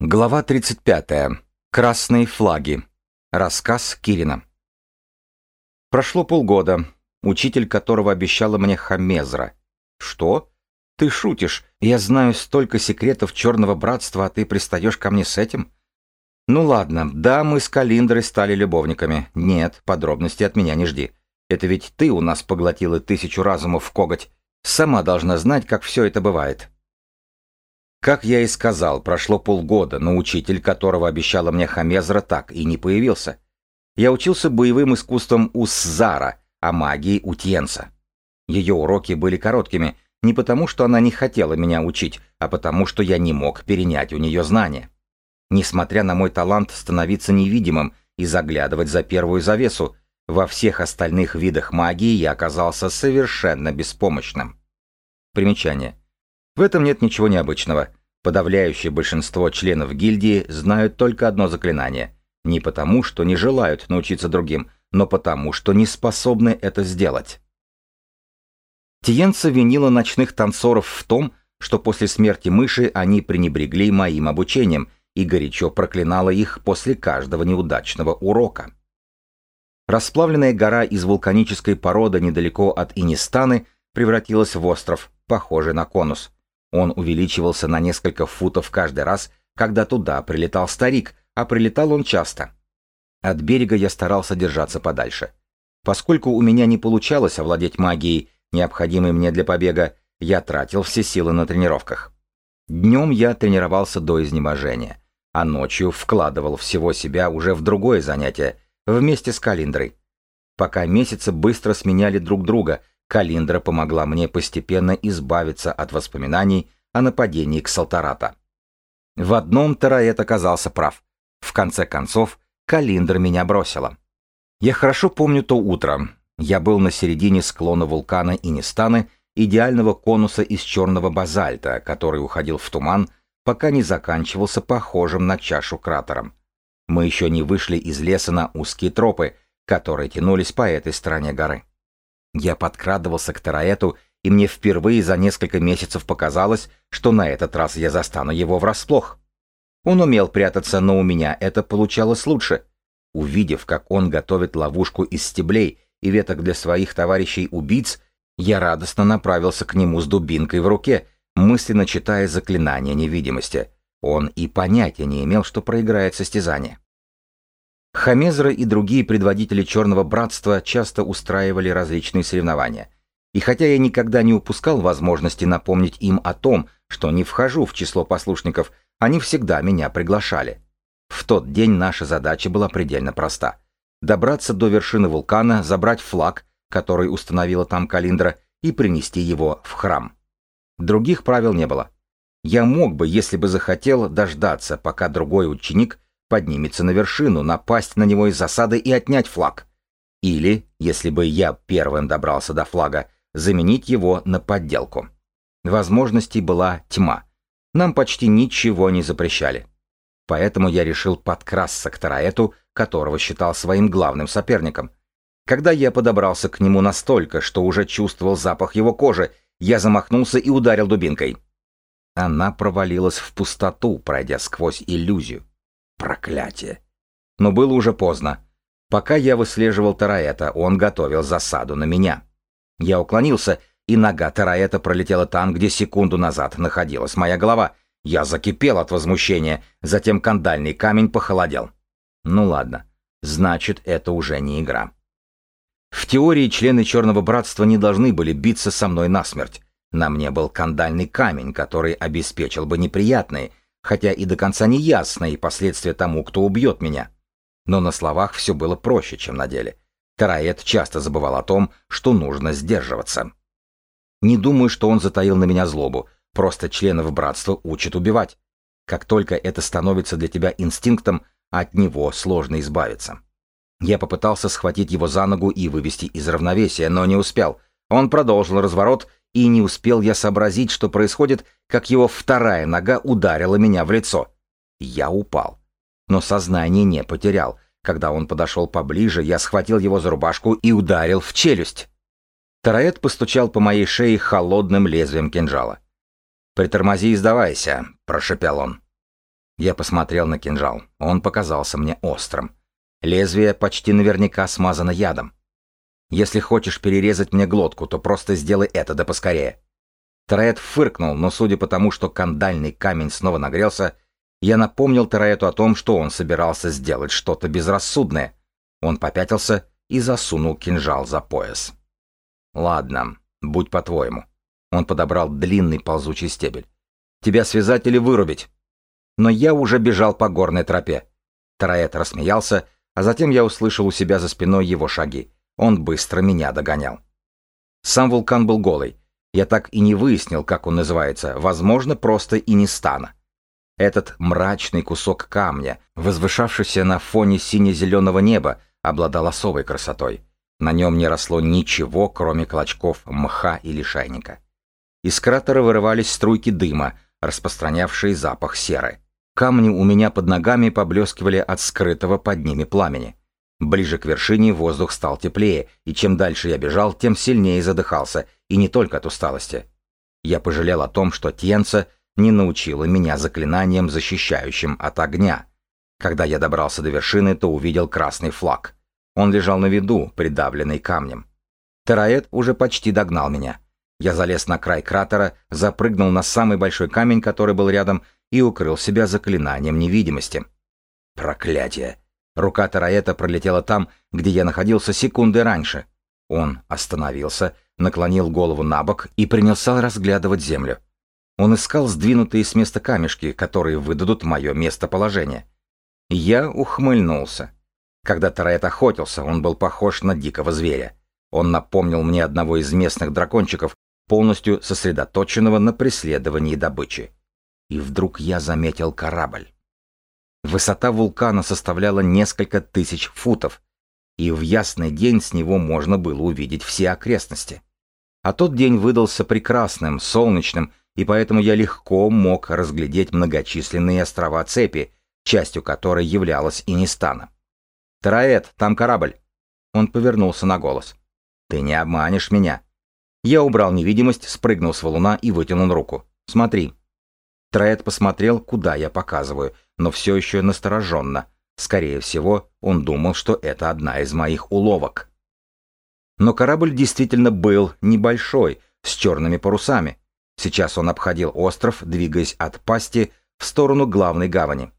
Глава 35. Красные флаги. Рассказ Кирина. Прошло полгода. Учитель которого обещала мне Хамезра. Что? Ты шутишь? Я знаю столько секретов Черного Братства, а ты пристаешь ко мне с этим? Ну ладно, да, мы с Калиндрой стали любовниками. Нет, подробностей от меня не жди. Это ведь ты у нас поглотила тысячу разумов в коготь. Сама должна знать, как все это бывает. Как я и сказал, прошло полгода, но учитель, которого обещала мне Хамезра, так и не появился. Я учился боевым искусствам у Сзара, а магии у Тьенса. Ее уроки были короткими, не потому, что она не хотела меня учить, а потому, что я не мог перенять у нее знания. Несмотря на мой талант становиться невидимым и заглядывать за первую завесу, во всех остальных видах магии я оказался совершенно беспомощным. Примечание. В этом нет ничего необычного. Подавляющее большинство членов гильдии знают только одно заклинание. Не потому, что не желают научиться другим, но потому, что не способны это сделать. Тиенца винила ночных танцоров в том, что после смерти мыши они пренебрегли моим обучением и горячо проклинала их после каждого неудачного урока. Расплавленная гора из вулканической породы недалеко от Инистаны превратилась в остров, похожий на конус. Он увеличивался на несколько футов каждый раз, когда туда прилетал старик, а прилетал он часто. От берега я старался держаться подальше. Поскольку у меня не получалось овладеть магией, необходимой мне для побега, я тратил все силы на тренировках. Днем я тренировался до изнеможения, а ночью вкладывал всего себя уже в другое занятие, вместе с Калиндрой. Пока месяцы быстро сменяли друг друга, Калиндра помогла мне постепенно избавиться от воспоминаний о нападении к Салтарата. В одном Тараэт оказался прав. В конце концов, Калиндра меня бросила. Я хорошо помню то утро. Я был на середине склона вулкана Инистаны, идеального конуса из черного базальта, который уходил в туман, пока не заканчивался похожим на чашу кратером. Мы еще не вышли из леса на узкие тропы, которые тянулись по этой стороне горы. Я подкрадывался к Тараэту, и мне впервые за несколько месяцев показалось, что на этот раз я застану его врасплох. Он умел прятаться, но у меня это получалось лучше. Увидев, как он готовит ловушку из стеблей и веток для своих товарищей-убийц, я радостно направился к нему с дубинкой в руке, мысленно читая заклинание невидимости. Он и понятия не имел, что проиграет состязание. Хамезра и другие предводители Черного Братства часто устраивали различные соревнования. И хотя я никогда не упускал возможности напомнить им о том, что не вхожу в число послушников, они всегда меня приглашали. В тот день наша задача была предельно проста. Добраться до вершины вулкана, забрать флаг, который установила там Калиндра, и принести его в храм. Других правил не было. Я мог бы, если бы захотел, дождаться, пока другой ученик поднимется на вершину, напасть на него из засады и отнять флаг. Или, если бы я первым добрался до флага, заменить его на подделку. Возможностей была тьма. Нам почти ничего не запрещали. Поэтому я решил подкрасться к Тараэту, которого считал своим главным соперником. Когда я подобрался к нему настолько, что уже чувствовал запах его кожи, я замахнулся и ударил дубинкой. Она провалилась в пустоту, пройдя сквозь иллюзию. Проклятие. Но было уже поздно. Пока я выслеживал Тараэта, он готовил засаду на меня. Я уклонился, и нога Тараэта пролетела там, где секунду назад находилась моя голова. Я закипел от возмущения, затем кандальный камень похолодел. Ну ладно, значит, это уже не игра. В теории члены Черного Братства не должны были биться со мной насмерть. На мне был кандальный камень, который обеспечил бы неприятные, хотя и до конца не ясно и последствия тому, кто убьет меня. Но на словах все было проще, чем на деле. Тараэт часто забывал о том, что нужно сдерживаться. Не думаю, что он затаил на меня злобу, просто членов братства учат убивать. Как только это становится для тебя инстинктом, от него сложно избавиться. Я попытался схватить его за ногу и вывести из равновесия, но не успел. Он продолжил разворот, и не успел я сообразить, что происходит, как его вторая нога ударила меня в лицо. Я упал. Но сознание не потерял. Когда он подошел поближе, я схватил его за рубашку и ударил в челюсть. Тараэт постучал по моей шее холодным лезвием кинжала. «Притормози и сдавайся», — прошепел он. Я посмотрел на кинжал. Он показался мне острым. Лезвие почти наверняка смазано ядом. Если хочешь перерезать мне глотку, то просто сделай это, да поскорее. Тараэт фыркнул, но судя по тому, что кандальный камень снова нагрелся, я напомнил Тараэту о том, что он собирался сделать что-то безрассудное. Он попятился и засунул кинжал за пояс. «Ладно, будь по-твоему». Он подобрал длинный ползучий стебель. «Тебя связать или вырубить?» Но я уже бежал по горной тропе. Тараэт рассмеялся, а затем я услышал у себя за спиной его шаги. Он быстро меня догонял. Сам вулкан был голый. Я так и не выяснил, как он называется, возможно, просто и не стана. Этот мрачный кусок камня, возвышавшийся на фоне сине-зеленого неба, обладал особой красотой. На нем не росло ничего, кроме клочков мха или шайника. Из кратера вырывались струйки дыма, распространявшие запах серы. Камни у меня под ногами поблескивали от скрытого под ними пламени. Ближе к вершине воздух стал теплее, и чем дальше я бежал, тем сильнее задыхался, и не только от усталости. Я пожалел о том, что Тьенца не научила меня заклинаниям, защищающим от огня. Когда я добрался до вершины, то увидел красный флаг. Он лежал на виду, придавленный камнем. Тераэт уже почти догнал меня. Я залез на край кратера, запрыгнул на самый большой камень, который был рядом, и укрыл себя заклинанием невидимости. Проклятие! Рука Тераэта пролетела там, где я находился секунды раньше. Он остановился, наклонил голову на бок и принялся разглядывать землю. Он искал сдвинутые с места камешки, которые выдадут мое местоположение. Я ухмыльнулся. Когда Тараэт охотился, он был похож на дикого зверя. Он напомнил мне одного из местных дракончиков, полностью сосредоточенного на преследовании добычи. И вдруг я заметил корабль. Высота вулкана составляла несколько тысяч футов, и в ясный день с него можно было увидеть все окрестности. А тот день выдался прекрасным, солнечным, и поэтому я легко мог разглядеть многочисленные острова цепи, частью которой являлась Инистана. «Тараэт, там корабль!» Он повернулся на голос. «Ты не обманешь меня!» Я убрал невидимость, спрыгнул с валуна и вытянул руку. «Смотри!» Тараэт посмотрел, куда я показываю, но все еще настороженно. Скорее всего, он думал, что это одна из моих уловок. Но корабль действительно был небольшой, с черными парусами. Сейчас он обходил остров, двигаясь от пасти в сторону главной гавани.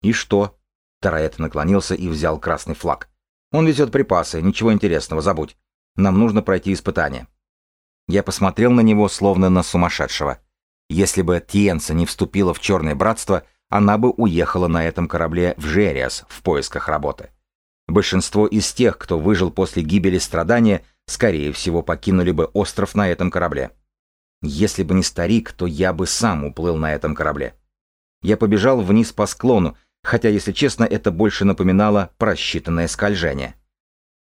«И что?» Тараэт наклонился и взял красный флаг. «Он везет припасы, ничего интересного, забудь. Нам нужно пройти испытание». Я посмотрел на него, словно на сумасшедшего. Если бы Тиенса не вступила в Черное Братство, она бы уехала на этом корабле в Жериас в поисках работы. Большинство из тех, кто выжил после гибели страдания, скорее всего покинули бы остров на этом корабле. Если бы не старик, то я бы сам уплыл на этом корабле. Я побежал вниз по склону, хотя, если честно, это больше напоминало просчитанное скольжение.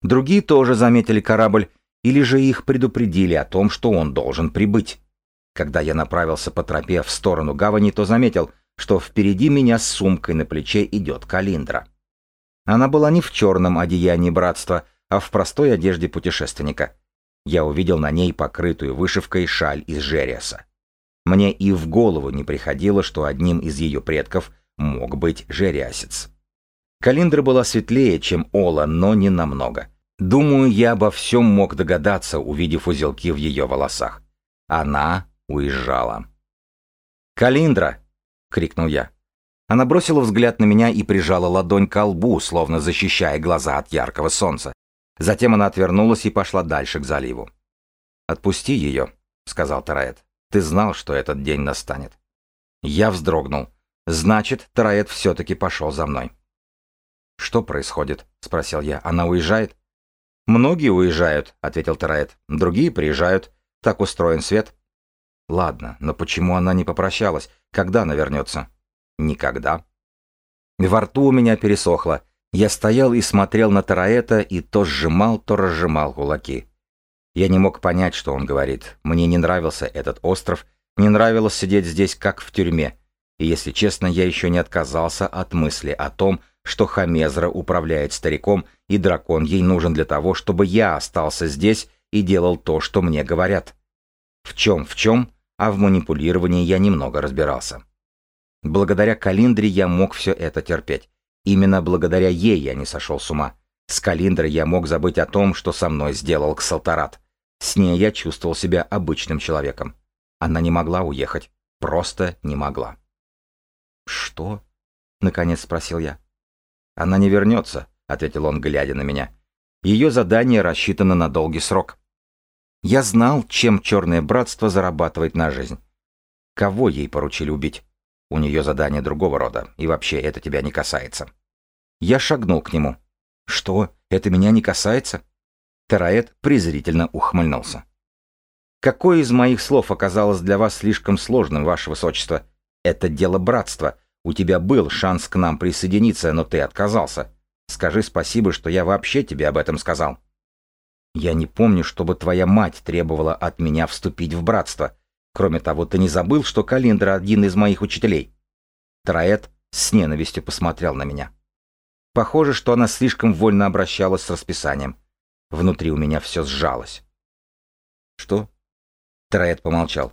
Другие тоже заметили корабль, или же их предупредили о том, что он должен прибыть. Когда я направился по тропе в сторону гавани, то заметил, что впереди меня с сумкой на плече идет Калиндра. Она была не в черном одеянии братства, а в простой одежде путешественника я увидел на ней покрытую вышивкой шаль из Жериаса. Мне и в голову не приходило, что одним из ее предков мог быть жериасец. Калиндра была светлее, чем Ола, но не намного. Думаю, я обо всем мог догадаться, увидев узелки в ее волосах. Она уезжала. «Калиндра!» — крикнул я. Она бросила взгляд на меня и прижала ладонь к лбу, словно защищая глаза от яркого солнца. Затем она отвернулась и пошла дальше к заливу. «Отпусти ее», — сказал Тараэт. «Ты знал, что этот день настанет». Я вздрогнул. «Значит, Тараэт все-таки пошел за мной». «Что происходит?» — спросил я. «Она уезжает?» «Многие уезжают», — ответил Тараэт. «Другие приезжают. Так устроен свет». «Ладно, но почему она не попрощалась? Когда она вернется?» «Никогда». Во рту у меня пересохло. Я стоял и смотрел на Тараэта и то сжимал, то разжимал кулаки. Я не мог понять, что он говорит. Мне не нравился этот остров, не нравилось сидеть здесь, как в тюрьме. И, если честно, я еще не отказался от мысли о том, что Хамезра управляет стариком, и дракон ей нужен для того, чтобы я остался здесь и делал то, что мне говорят. В чем в чем, а в манипулировании я немного разбирался. Благодаря Калиндре я мог все это терпеть. Именно благодаря ей я не сошел с ума. С Калиндрой я мог забыть о том, что со мной сделал Ксалтарат. С ней я чувствовал себя обычным человеком. Она не могла уехать. Просто не могла. «Что?» — наконец спросил я. «Она не вернется», — ответил он, глядя на меня. «Ее задание рассчитано на долгий срок». Я знал, чем Черное Братство зарабатывает на жизнь. Кого ей поручили убить? У нее задание другого рода, и вообще это тебя не касается. Я шагнул к нему. «Что, это меня не касается?» Тараэт презрительно ухмыльнулся. «Какое из моих слов оказалось для вас слишком сложным, ваше высочество? Это дело братства. У тебя был шанс к нам присоединиться, но ты отказался. Скажи спасибо, что я вообще тебе об этом сказал». «Я не помню, чтобы твоя мать требовала от меня вступить в братство. Кроме того, ты не забыл, что Калиндра один из моих учителей?» Тараэт с ненавистью посмотрел на меня. Похоже, что она слишком вольно обращалась с расписанием. Внутри у меня все сжалось. «Что?» Троэт помолчал.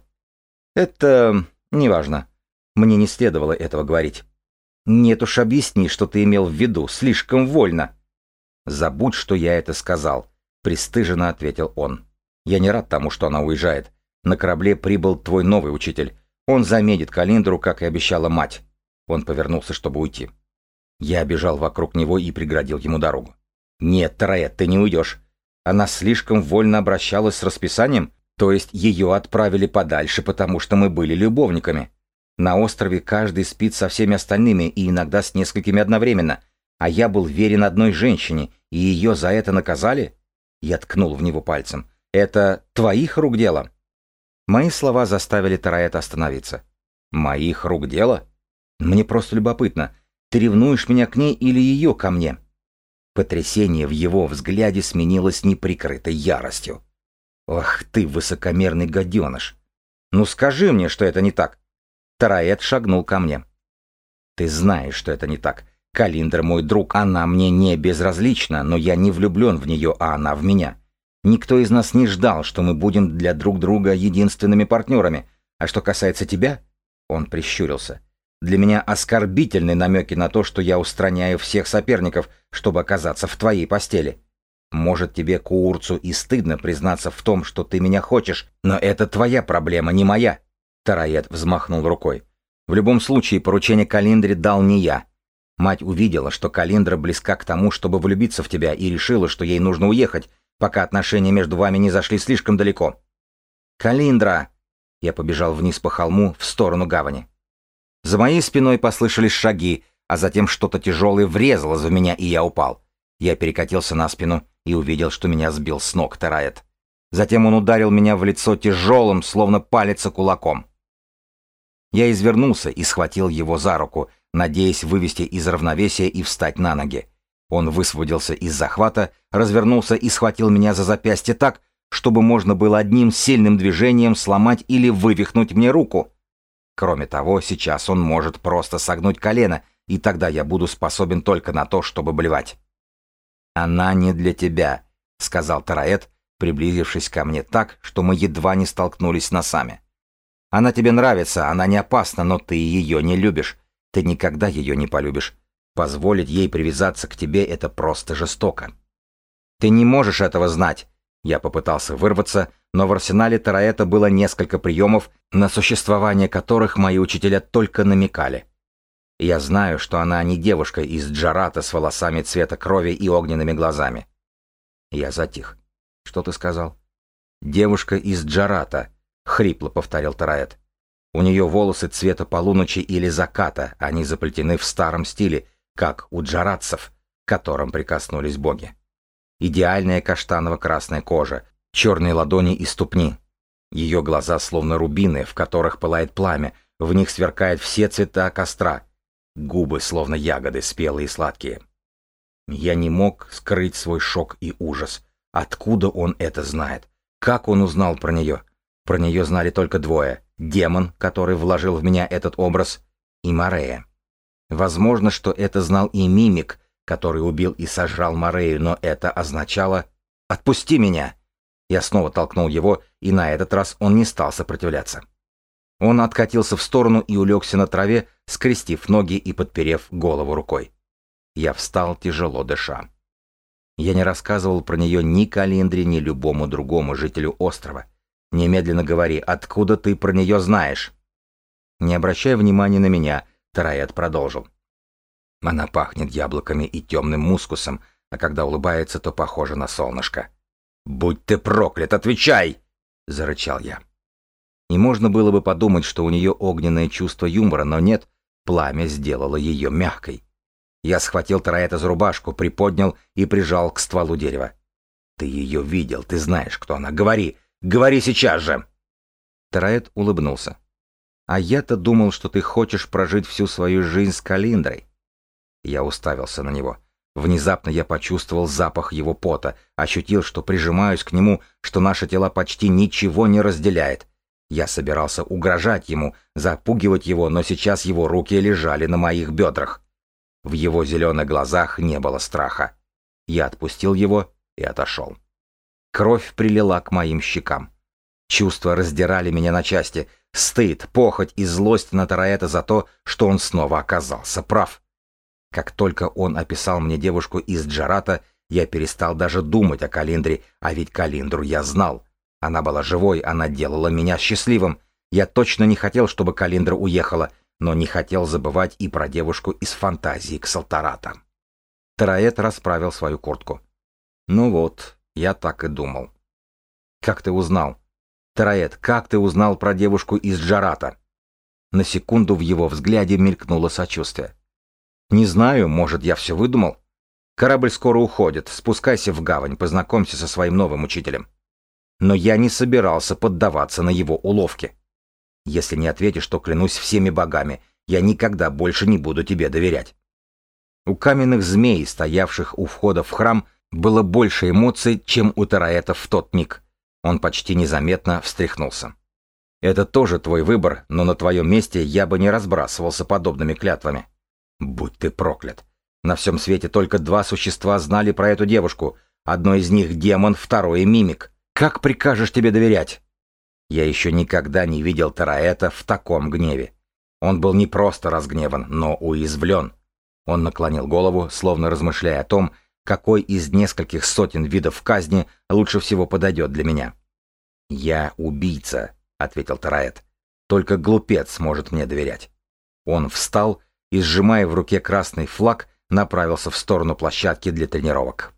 «Это... неважно. Мне не следовало этого говорить. Нет уж, объясни, что ты имел в виду. Слишком вольно». «Забудь, что я это сказал», — пристыженно ответил он. «Я не рад тому, что она уезжает. На корабле прибыл твой новый учитель. Он заметит Калиндру, как и обещала мать». Он повернулся, чтобы уйти. Я бежал вокруг него и преградил ему дорогу. «Нет, Тараэт, ты не уйдешь. Она слишком вольно обращалась с расписанием, то есть ее отправили подальше, потому что мы были любовниками. На острове каждый спит со всеми остальными и иногда с несколькими одновременно, а я был верен одной женщине, и ее за это наказали?» Я ткнул в него пальцем. «Это твоих рук дело?» Мои слова заставили Тараэта остановиться. «Моих рук дело? Мне просто любопытно, ты ревнуешь меня к ней или ее ко мне?» Потрясение в его взгляде сменилось неприкрытой яростью. «Ох ты, высокомерный гаденыш! Ну скажи мне, что это не так!» Тараэт шагнул ко мне. «Ты знаешь, что это не так. Калиндра мой друг, она мне не безразлична, но я не влюблен в нее, а она в меня. Никто из нас не ждал, что мы будем для друг друга единственными партнерами. А что касается тебя...» Он прищурился. Для меня оскорбительны намеки на то, что я устраняю всех соперников, чтобы оказаться в твоей постели. Может, тебе, Куурцу, и стыдно признаться в том, что ты меня хочешь, но это твоя проблема, не моя. Тараед взмахнул рукой. В любом случае, поручение Калиндре дал не я. Мать увидела, что Калиндра близка к тому, чтобы влюбиться в тебя, и решила, что ей нужно уехать, пока отношения между вами не зашли слишком далеко. «Калиндра!» Я побежал вниз по холму, в сторону гавани. За моей спиной послышались шаги, а затем что-то тяжелое врезалось в меня, и я упал. Я перекатился на спину и увидел, что меня сбил с ног Тараэт. Затем он ударил меня в лицо тяжелым, словно палец кулаком. Я извернулся и схватил его за руку, надеясь вывести из равновесия и встать на ноги. Он высвободился из захвата, развернулся и схватил меня за запястье так, чтобы можно было одним сильным движением сломать или вывихнуть мне руку. Кроме того, сейчас он может просто согнуть колено, и тогда я буду способен только на то, чтобы блевать. «Она не для тебя», — сказал Тараэт, приблизившись ко мне так, что мы едва не столкнулись носами. «Она тебе нравится, она не опасна, но ты ее не любишь. Ты никогда ее не полюбишь. Позволить ей привязаться к тебе — это просто жестоко. Ты не можешь этого знать. Я попытался вырваться, но в арсенале Тараэта было несколько приемов, на существование которых мои учителя только намекали. Я знаю, что она не девушка из Джарата с волосами цвета крови и огненными глазами. Я затих. Что ты сказал? Девушка из Джарата, хрипло повторил Тараэт. У нее волосы цвета полуночи или заката, они заплетены в старом стиле, как у джаратцев, к которым прикоснулись боги идеальная каштаново-красная кожа, черные ладони и ступни. Ее глаза словно рубины, в которых пылает пламя, в них сверкают все цвета костра. Губы словно ягоды, спелые и сладкие. Я не мог скрыть свой шок и ужас. Откуда он это знает? Как он узнал про нее? Про нее знали только двое. Демон, который вложил в меня этот образ, и Морея. Возможно, что это знал и Мимик, который убил и сожрал Морею, но это означало «Отпусти меня!» Я снова толкнул его, и на этот раз он не стал сопротивляться. Он откатился в сторону и улегся на траве, скрестив ноги и подперев голову рукой. Я встал, тяжело дыша. Я не рассказывал про нее ни Калиндре, ни любому другому жителю острова. Немедленно говори, откуда ты про нее знаешь? Не обращая внимания на меня, Тараэт продолжил. Она пахнет яблоками и темным мускусом, а когда улыбается, то похожа на солнышко. «Будь ты проклят, отвечай!» — зарычал я. И можно было бы подумать, что у нее огненное чувство юмора, но нет, пламя сделало ее мягкой. Я схватил Тараэта за рубашку, приподнял и прижал к стволу дерева. «Ты ее видел, ты знаешь, кто она. Говори! Говори сейчас же!» Тараэт улыбнулся. «А я-то думал, что ты хочешь прожить всю свою жизнь с Калиндрой». Я уставился на него. Внезапно я почувствовал запах его пота, ощутил, что прижимаюсь к нему, что наши тела почти ничего не разделяет. Я собирался угрожать ему, запугивать его, но сейчас его руки лежали на моих бедрах. В его зеленых глазах не было страха. Я отпустил его и отошел. Кровь прилила к моим щекам. Чувства раздирали меня на части. Стыд, похоть и злость на Тараэта за то, что он снова оказался прав. Как только он описал мне девушку из Джарата, я перестал даже думать о Калиндре, а ведь Калиндру я знал. Она была живой, она делала меня счастливым. Я точно не хотел, чтобы Калиндра уехала, но не хотел забывать и про девушку из фантазии Ксалтарата. Тараэт расправил свою куртку. «Ну вот, я так и думал». «Как ты узнал?» «Тараэт, как ты узнал про девушку из Джарата?» На секунду в его взгляде мелькнуло сочувствие. «Не знаю, может, я все выдумал. Корабль скоро уходит, спускайся в гавань, познакомься со своим новым учителем». Но я не собирался поддаваться на его уловки. Если не ответишь, то клянусь всеми богами, я никогда больше не буду тебе доверять. У каменных змей, стоявших у входа в храм, было больше эмоций, чем у Тараэта в тот миг. Он почти незаметно встряхнулся. Это тоже твой выбор, но на твоем месте я бы не разбрасывался подобными клятвами. Будь ты проклят. На всем свете только два существа знали про эту девушку. Одно из них демон, второе мимик. Как прикажешь тебе доверять? Я еще никогда не видел Тараэта в таком гневе. Он был не просто разгневан, но уязвлен. Он наклонил голову, словно размышляя о том, какой из нескольких сотен видов казни лучше всего подойдет для меня. «Я убийца», — ответил Тараэт. «Только глупец может мне доверять». Он встал и, сжимая в руке красный флаг, направился в сторону площадки для тренировок.